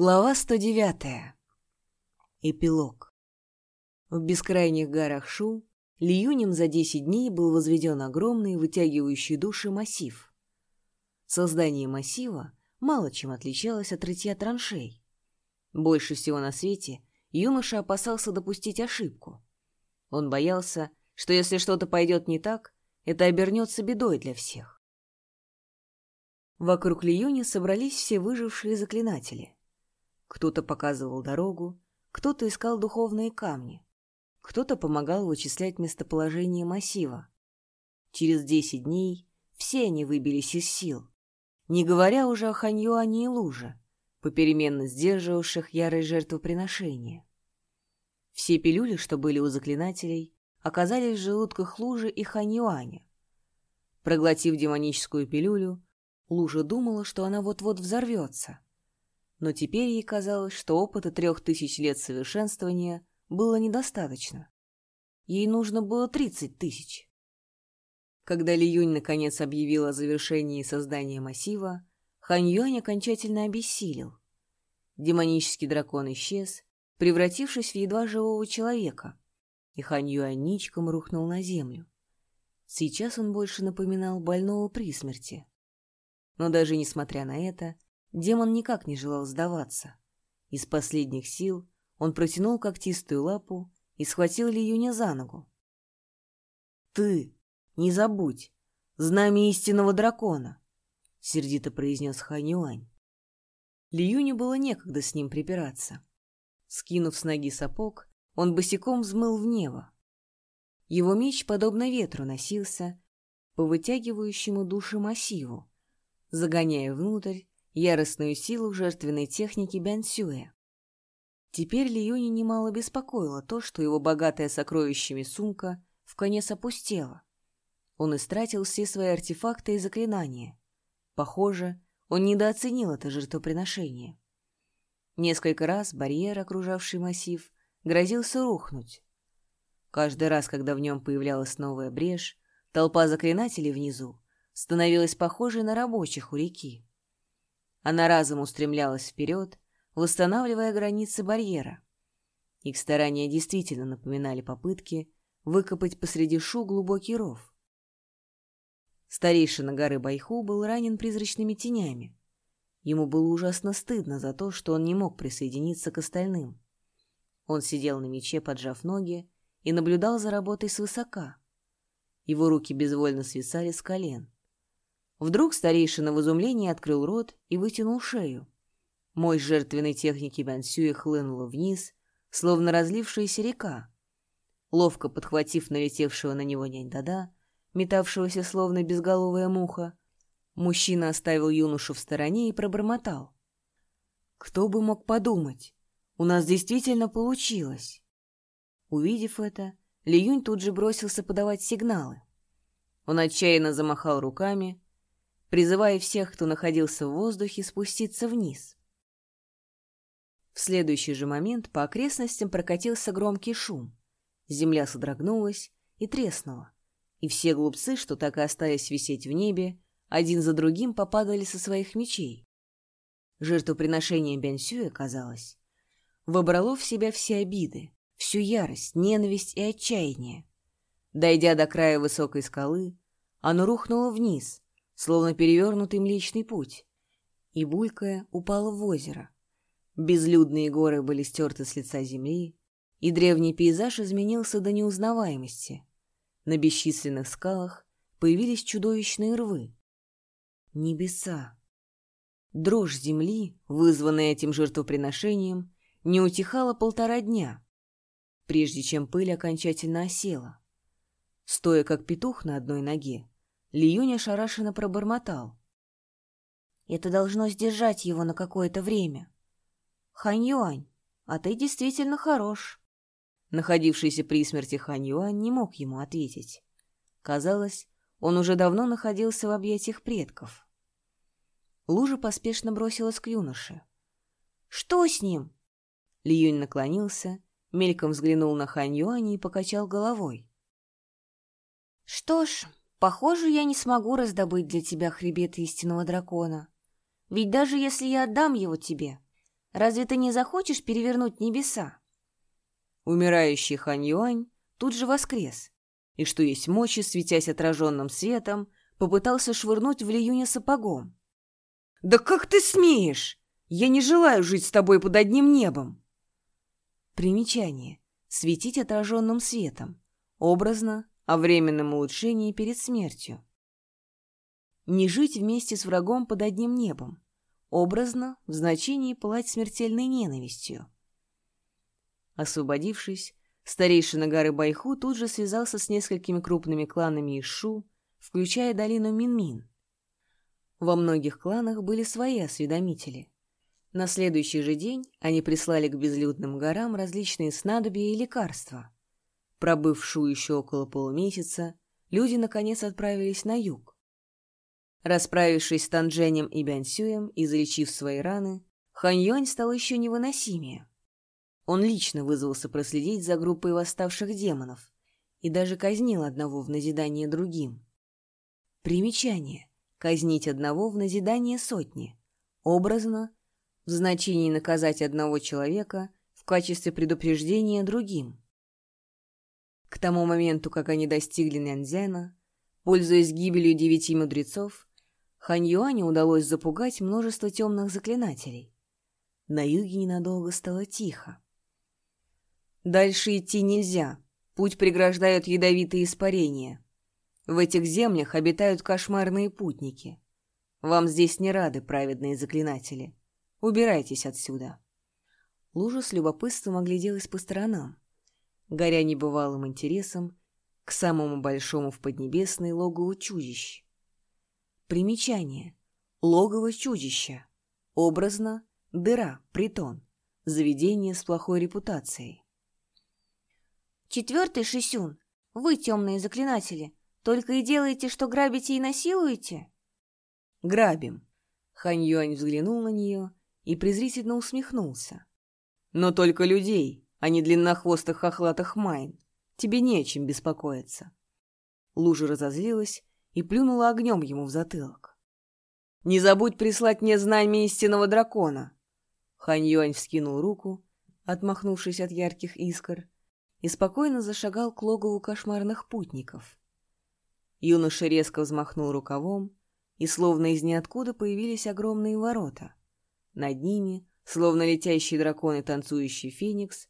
Глава 109. Эпилог. В бескрайних горах Шу Лиюнем за 10 дней был возведен огромный, вытягивающий души массив. Создание массива мало чем отличалось от рытья траншей. Больше всего на свете юноша опасался допустить ошибку. Он боялся, что если что-то пойдет не так, это обернется бедой для всех. Вокруг Лиюни собрались все выжившие заклинатели — кто-то показывал дорогу, кто-то искал духовные камни, кто-то помогал вычислять местоположение массива. Через десять дней все они выбились из сил, не говоря уже о Ханьюане и Луже, попеременно сдерживавших ярое жертвоприношение. Все пилюли, что были у заклинателей, оказались в желудках Лужи и Ханьюаня. Проглотив демоническую пилюлю, Лужа думала, что она вот-вот взорвется — но теперь ей казалось, что опыта трех тысяч лет совершенствования было недостаточно. Ей нужно было тридцать тысяч. Когда Ли Юнь наконец объявил о завершении создания массива, Хань Юань окончательно обессилел. Демонический дракон исчез, превратившись в едва живого человека, и Хань Юань ничком рухнул на землю. Сейчас он больше напоминал больного при смерти. Но даже несмотря на это, Демон никак не желал сдаваться. Из последних сил он протянул когтистую лапу и схватил Лиюня за ногу. «Ты, не забудь, знамя истинного дракона!» — сердито произнес Ханюань. Лиюню было некогда с ним припираться. Скинув с ноги сапог, он босиком взмыл в небо. Его меч, подобно ветру, носился по вытягивающему души массиву, загоняя внутрь яростную силу жертвенной техники Бянсюэ. Теперь Лиюни немало беспокоило то, что его богатая сокровищами сумка в конец опустела. Он истратил все свои артефакты и заклинания. Похоже, он недооценил это жертвоприношение. Несколько раз барьер, окружавший массив, грозился рухнуть. Каждый раз, когда в нем появлялась новая брешь, толпа заклинателей внизу становилась похожей на рабочих у реки. Она разом устремлялась вперед, восстанавливая границы барьера. Их старания действительно напоминали попытки выкопать посреди шу глубокий ров. Старейшина горы Байху был ранен призрачными тенями. Ему было ужасно стыдно за то, что он не мог присоединиться к остальным. Он сидел на мече, поджав ноги, и наблюдал за работой свысока. Его руки безвольно свисали с колен. Вдруг старейшина в изумлении открыл рот и вытянул шею. Мой жертвенной техники Бансюя хлынула вниз, словно разлившаяся река. Ловко подхватив налетевшего на него нянь-дада, метавшегося словно безголовая муха, мужчина оставил юношу в стороне и пробормотал. «Кто бы мог подумать? У нас действительно получилось!» Увидев это, Лиюнь тут же бросился подавать сигналы. Он отчаянно замахал руками, призывая всех, кто находился в воздухе, спуститься вниз. В следующий же момент по окрестностям прокатился громкий шум. Земля содрогнулась и треснула, и все глупцы, что так и остались висеть в небе, один за другим попадали со своих мечей. Жертвоприношение Бянсюя, казалось, вобрало в себя все обиды, всю ярость, ненависть и отчаяние. Дойдя до края высокой скалы, оно рухнуло вниз, словно перевернутый Млечный Путь, и, булькая, упала в озеро. Безлюдные горы были стерты с лица земли, и древний пейзаж изменился до неузнаваемости. На бесчисленных скалах появились чудовищные рвы. Небеса. Дрожь земли, вызванная этим жертвоприношением, не утихала полтора дня, прежде чем пыль окончательно осела. Стоя как петух на одной ноге, Лиюнь ошарашенно пробормотал. «Это должно сдержать его на какое-то время. Хань Юань, а ты действительно хорош». Находившийся при смерти Хань Юань не мог ему ответить. Казалось, он уже давно находился в объятиях предков. Лужа поспешно бросилась к юноше. «Что с ним?» Лиюнь наклонился, мельком взглянул на Хань Юаня и покачал головой. «Что ж, Похоже, я не смогу раздобыть для тебя хребет истинного дракона. Ведь даже если я отдам его тебе, разве ты не захочешь перевернуть небеса?» Умирающий Хань Юань тут же воскрес, и, что есть мочи, светясь отраженным светом, попытался швырнуть в Лиюня сапогом. «Да как ты смеешь? Я не желаю жить с тобой под одним небом!» Примечание. Светить отраженным светом. Образно, о временном улучшении перед смертью. Не жить вместе с врагом под одним небом. Образно, в значении пылать смертельной ненавистью. Освободившись, старейшина горы Байху тут же связался с несколькими крупными кланами Ишу, включая долину Минмин. Во многих кланах были свои осведомители. На следующий же день они прислали к безлюдным горам различные снадобья и лекарства. Пробывшую еще около полумесяца, люди наконец отправились на юг. Расправившись с Танженем и Бянсюем и залечив свои раны, Хань Юань стал еще невыносимее. Он лично вызвался проследить за группой восставших демонов и даже казнил одного в назидание другим. Примечание. Казнить одного в назидание сотни. Образно в значении наказать одного человека в качестве предупреждения другим. К тому моменту, как они достигли Нянзяна, пользуясь гибелью девяти мудрецов, Хань Юаню удалось запугать множество темных заклинателей. На юге ненадолго стало тихо. Дальше идти нельзя, путь преграждают ядовитые испарения. В этих землях обитают кошмарные путники. Вам здесь не рады праведные заклинатели. Убирайтесь отсюда. Лужа с любопытством огляделась по сторонам, горя небывалым интересом к самому большому в Поднебесной логову чудищ. Примечание. Логово чудища. Образно – дыра, притон, заведение с плохой репутацией. Четвертый Шисюн, вы, темные заклинатели, только и делаете, что грабите и насилуете? Грабим. Хань Юань взглянул на нее и презрительно усмехнулся. «Но только людей, а не длиннохвостых хохлатых майн. Тебе не о чем беспокоиться». Лужа разозлилась и плюнула огнем ему в затылок. «Не забудь прислать мне знамя истинного дракона!» Хань Юань вскинул руку, отмахнувшись от ярких искр, и спокойно зашагал к логову кошмарных путников. Юноша резко взмахнул рукавом, и словно из ниоткуда появились огромные ворота. Над ними, словно летящий дракон и танцующий феникс,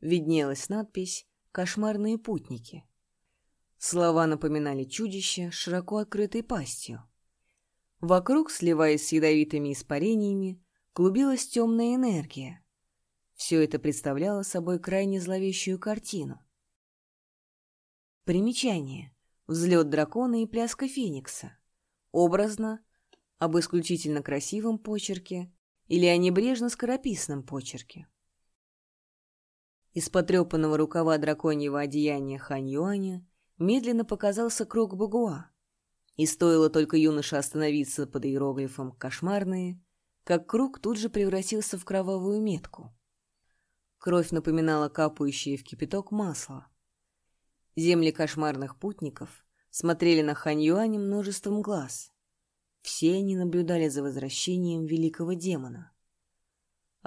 виднелась надпись «Кошмарные путники». Слова напоминали чудище широко открытой пастью. Вокруг, сливаясь с ядовитыми испарениями, клубилась темная энергия. Все это представляло собой крайне зловещую картину. Примечание. Взлет дракона и пляска феникса. Образно, об исключительно красивом почерке или о небрежно-скорописном почерке. Из потрепанного рукава драконьего одеяния Хань Юаня медленно показался круг Багуа, и стоило только юноше остановиться под иероглифом «кошмарные», как круг тут же превратился в кровавую метку. Кровь напоминала капающее в кипяток масло. Земли кошмарных путников смотрели на Хань Юаня множеством глаз. Все они наблюдали за возвращением великого демона.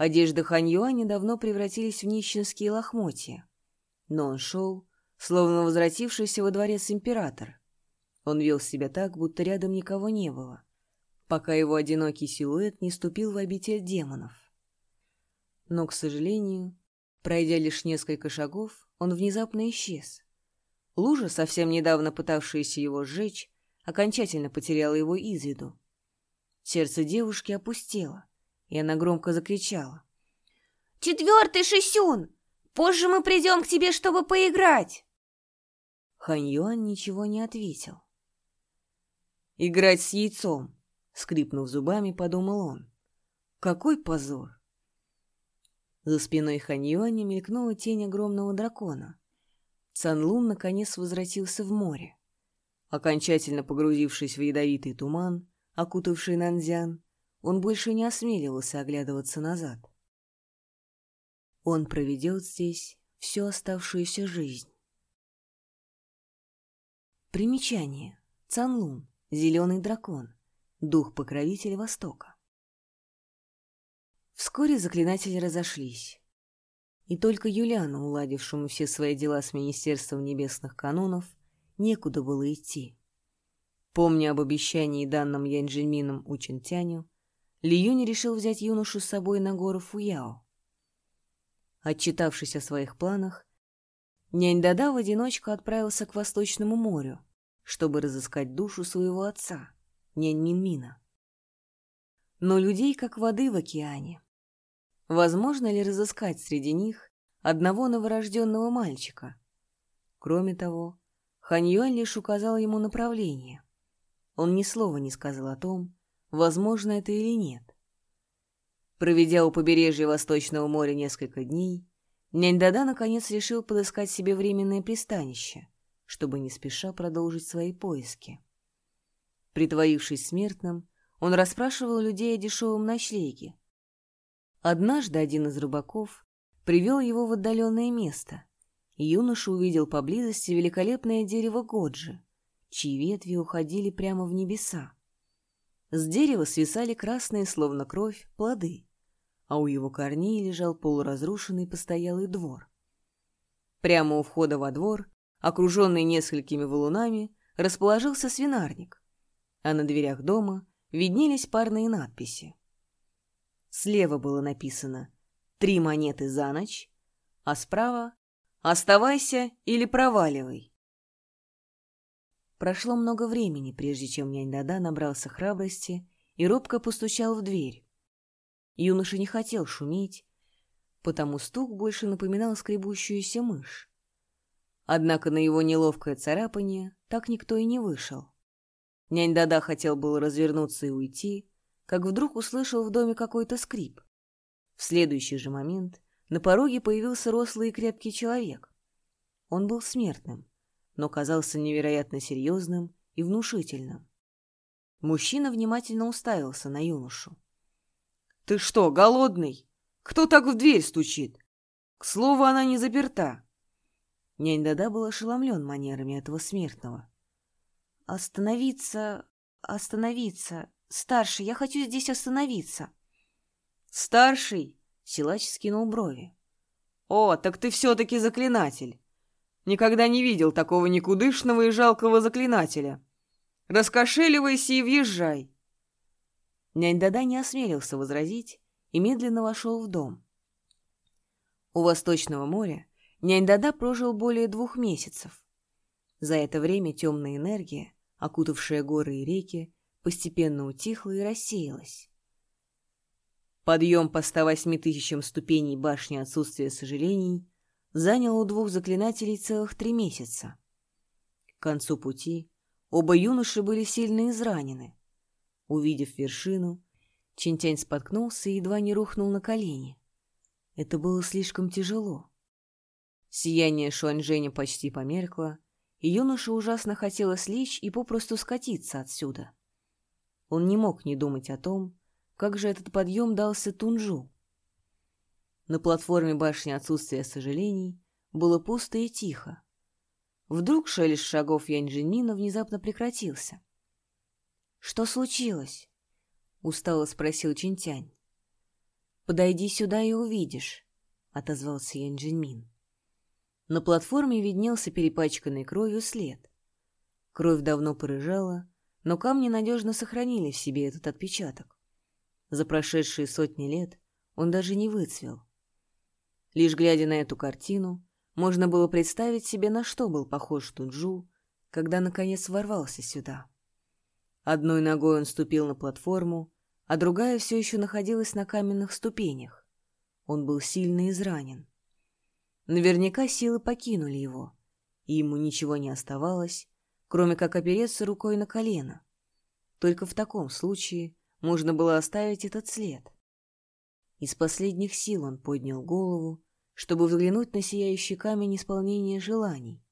Одежды Хань Юаня давно превратились в нищенские лохмотья. Но он шел, словно возвратившийся во дворец император. Он вел себя так, будто рядом никого не было, пока его одинокий силуэт не ступил в обитель демонов. Но, к сожалению, пройдя лишь несколько шагов, он внезапно исчез. Лужа, совсем недавно пытавшаяся его сжечь, окончательно потеряла его из виду. Сердце девушки опустело, и она громко закричала. «Четвертый Шисюн! Позже мы придем к тебе, чтобы поиграть!» Хань Юань ничего не ответил. «Играть с яйцом!» — скрипнув зубами, подумал он. «Какой позор!» За спиной Хань Юаня мелькнула тень огромного дракона. Цанлун наконец возвратился в море. Окончательно погрузившись в ядовитый туман, окутавший Нанзян, он больше не осмеливался оглядываться назад. Он проведет здесь всю оставшуюся жизнь. Примечание. Вскоре заклинатели разошлись. И только Юлиану, уладившему все свои дела с Министерством Небесных Канонов, некуда было идти. Помня об обещании, данном Янджельмином Учентяню, Ли Юнь решил взять юношу с собой на гору Фуяо. Отчитавшись о своих планах, нянь Дада в одиночку отправился к Восточному морю, чтобы разыскать душу своего отца, нянь Минмина. Но людей как воды в океане. Возможно ли разыскать среди них одного новорожденного мальчика? Кроме того, Ханьюань лишь указал ему направление. Он ни слова не сказал о том, возможно это или нет. Проведя у побережья Восточного моря несколько дней, Нянь-Дада наконец решил подыскать себе временное пристанище, чтобы не спеша продолжить свои поиски. Притворившись смертным, он расспрашивал людей о дешевом ночлеге. Однажды один из рыбаков привел его в отдаленное место, и юноша увидел поблизости великолепное дерево Годжи, чьи ветви уходили прямо в небеса. С дерева свисали красные, словно кровь, плоды, а у его корней лежал полуразрушенный постоялый двор. Прямо у входа во двор, окруженный несколькими валунами, расположился свинарник, а на дверях дома виднелись парные надписи. Слева было написано «Три монеты за ночь», а справа «Оставайся или проваливай». Прошло много времени, прежде чем нянь-дада набрался храбрости и робко постучал в дверь. Юноша не хотел шуметь, потому стук больше напоминал скребущуюся мышь. Однако на его неловкое царапание так никто и не вышел. Нянь Дада хотел было развернуться и уйти, как вдруг услышал в доме какой-то скрип. В следующий же момент на пороге появился рослый и крепкий человек. Он был смертным, но казался невероятно серьезным и внушительным. Мужчина внимательно уставился на юношу. Ты что, голодный? Кто так в дверь стучит? К слову, она не заперта. Нянь Дада был ошеломлен манерами этого смертного. Остановиться, остановиться. Старший, я хочу здесь остановиться. Старший? Силач скинул брови. О, так ты все-таки заклинатель. Никогда не видел такого никудышного и жалкого заклинателя. Раскошеливайся и въезжай. Нянь-Дада не осмелился возразить и медленно вошел в дом. У Восточного моря Нянь-Дада прожил более двух месяцев. За это время темная энергия, окутавшая горы и реки, постепенно утихла и рассеялась. Подъем по 108 тысячам ступеней башни отсутствия сожалений занял у двух заклинателей целых три месяца. К концу пути оба юноши были сильно изранены, Увидев вершину, Чинтянь споткнулся и едва не рухнул на колени. Это было слишком тяжело. Сияние Шуаньжэня почти померкло, и юноше ужасно хотелось лечь и попросту скатиться отсюда. Он не мог не думать о том, как же этот подъем дался Тунжу. На платформе башни отсутствия сожалений было пусто и тихо. Вдруг шелест шагов Янь-Джинмина внезапно прекратился. «Что случилось?» — устало спросил Чинтянь. «Подойди сюда и увидишь», — отозвался Ян Джинмин. На платформе виднелся перепачканный кровью след. Кровь давно порыжала, но камни надежно сохранили в себе этот отпечаток. За прошедшие сотни лет он даже не выцвел. Лишь глядя на эту картину, можно было представить себе, на что был похож Тунджу, когда наконец ворвался сюда. Одной ногой он ступил на платформу, а другая все еще находилась на каменных ступенях. Он был сильно изранен. Наверняка силы покинули его, и ему ничего не оставалось, кроме как опереться рукой на колено. Только в таком случае можно было оставить этот след. Из последних сил он поднял голову, чтобы взглянуть на сияющий камень исполнения желаний.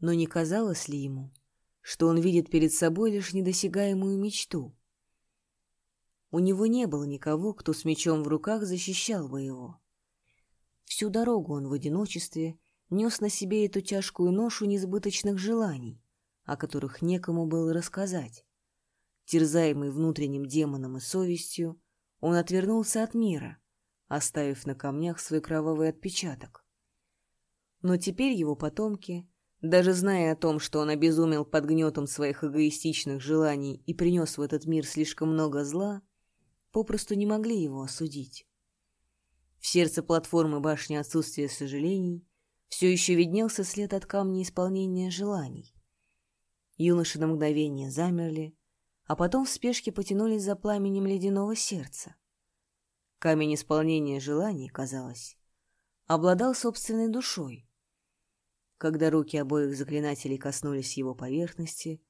Но не казалось ли ему, что он видит перед собой лишь недосягаемую мечту. У него не было никого, кто с мечом в руках защищал бы его. Всю дорогу он в одиночестве нес на себе эту тяжкую ношу несбыточных желаний, о которых некому было рассказать. Терзаемый внутренним демоном и совестью, он отвернулся от мира, оставив на камнях свой кровавый отпечаток. Но теперь его потомки, даже зная о том, что он обезумел под гнетом своих эгоистичных желаний и принес в этот мир слишком много зла, попросту не могли его осудить. В сердце платформы башни отсутствия сожалений все еще виднелся след от камня исполнения желаний. Юноши на мгновение замерли, а потом в спешке потянулись за пламенем ледяного сердца. Камень исполнения желаний, казалось, обладал собственной душой. Когда руки обоих заклинателей коснулись его поверхности,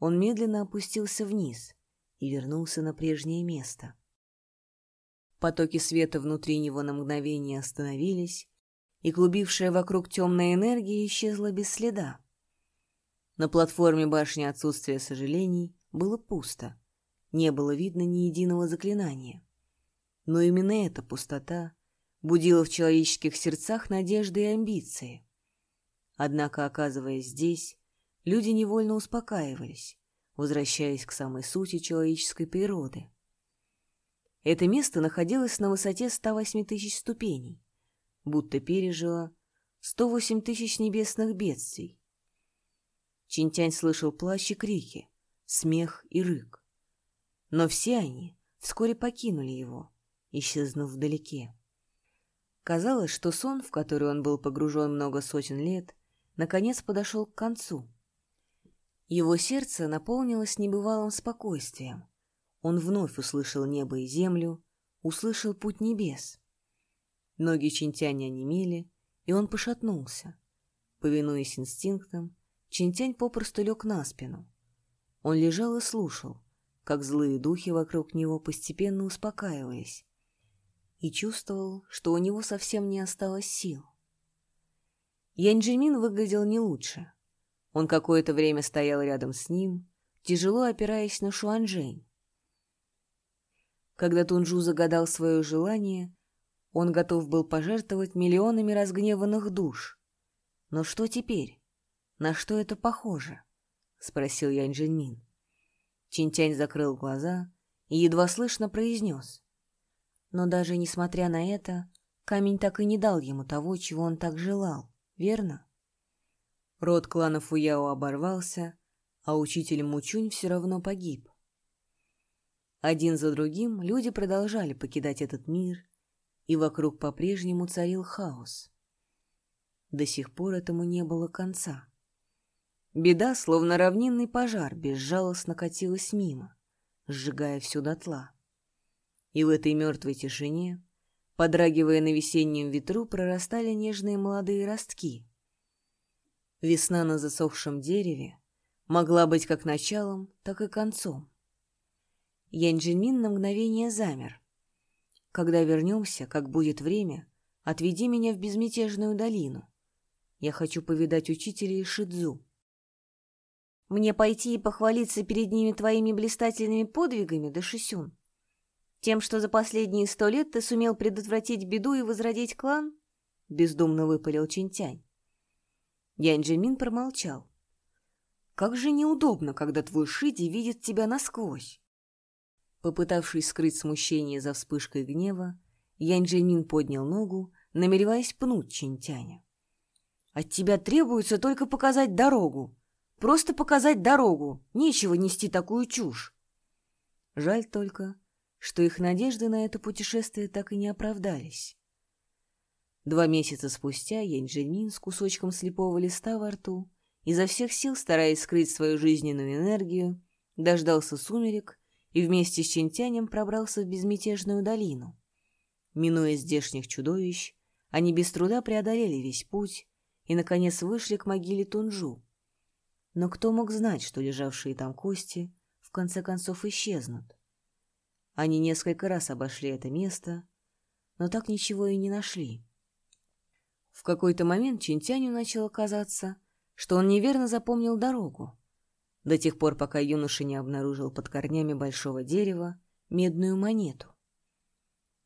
он медленно опустился вниз и вернулся на прежнее место. Потоки света внутри него на мгновение остановились, и клубившая вокруг темная энергия исчезла без следа. На платформе башни отсутствия сожалений было пусто, не было видно ни единого заклинания. Но именно эта пустота будила в человеческих сердцах надежды и амбиции. Однако, оказываясь здесь, люди невольно успокаивались, возвращаясь к самой сути человеческой природы. Это место находилось на высоте 108 тысяч ступеней, будто пережило 108 тысяч небесных бедствий. Чинтянь слышал плащ и крики, смех и рык. Но все они вскоре покинули его, исчезнув вдалеке. Казалось, что сон, в который он был погружен много сотен лет, наконец подошел к концу. Его сердце наполнилось небывалым спокойствием, он вновь услышал небо и землю, услышал путь небес. Ноги Чинтяня онемели, и он пошатнулся. Повинуясь инстинктам, Чинтянь попросту лег на спину. Он лежал и слушал, как злые духи вокруг него постепенно успокаивались, и чувствовал, что у него совсем не осталось сил. Янь выглядел не лучше. Он какое-то время стоял рядом с ним, тяжело опираясь на Шуанжэнь. Когда Тунжу загадал свое желание, он готов был пожертвовать миллионами разгневанных душ. Но что теперь? На что это похоже? — спросил Янь Джинмин. Чинтянь закрыл глаза и едва слышно произнес. Но даже несмотря на это, камень так и не дал ему того, чего он так желал, верно? Род клана Фуяо оборвался, а учитель Мучунь все равно погиб. Один за другим люди продолжали покидать этот мир, и вокруг по-прежнему царил хаос. До сих пор этому не было конца. Беда, словно равнинный пожар, безжалостно катилась мимо, сжигая всю дотла. И в этой мертвой тишине, подрагивая на весеннем ветру, прорастали нежные молодые ростки. Весна на засохшем дереве могла быть как началом, так и концом. Янь-Джинмин на мгновение замер. «Когда вернемся, как будет время, отведи меня в безмятежную долину. Я хочу повидать учителя и Шидзу». «Мне пойти и похвалиться перед ними твоими блистательными подвигами, Дашисюн? Тем, что за последние сто лет ты сумел предотвратить беду и возродить клан?» — бездумно выпалил Чинтянь. Янь-Джимин промолчал. «Как же неудобно, когда твой Шиди видит тебя насквозь!» Попытавшись скрыть смущение за вспышкой гнева, Янь Джеймин поднял ногу, намереваясь пнуть Чинтяня. «От тебя требуется только показать дорогу. Просто показать дорогу. Нечего нести такую чушь». Жаль только, что их надежды на это путешествие так и не оправдались. Два месяца спустя Янь с кусочком слепого листа во рту, изо всех сил стараясь скрыть свою жизненную энергию, дождался сумерек и вместе с Чинтянем пробрался в безмятежную долину. Минуя здешних чудовищ, они без труда преодолели весь путь и, наконец, вышли к могиле Тунжу. Но кто мог знать, что лежавшие там кости в конце концов исчезнут? Они несколько раз обошли это место, но так ничего и не нашли. В какой-то момент Чинтяню начало казаться, что он неверно запомнил дорогу до тех пор, пока юноша не обнаружил под корнями большого дерева медную монету.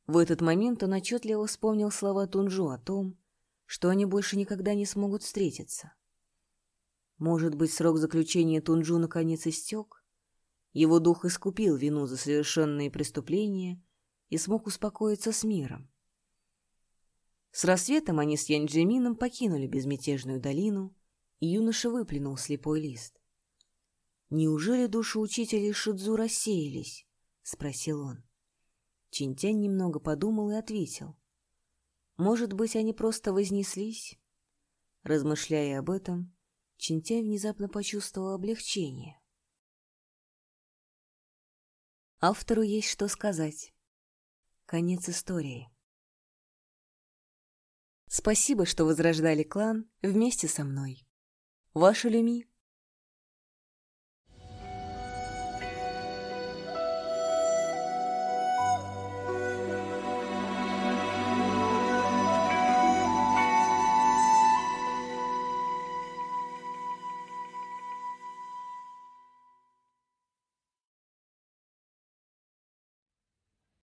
В этот момент он отчетливо вспомнил слова Тунжу о том, что они больше никогда не смогут встретиться. Может быть, срок заключения Тунжу наконец истек? Его дух искупил вину за совершенные преступления и смог успокоиться с миром. С рассветом они с Янджимином покинули безмятежную долину, и юноша выплюнул слепой лист. «Неужели души учителей Шидзу рассеялись?» — спросил он. Чинтянь немного подумал и ответил. «Может быть, они просто вознеслись?» Размышляя об этом, Чинтянь внезапно почувствовал облегчение. Автору есть что сказать. Конец истории. Спасибо, что возрождали клан вместе со мной. Ваша Люми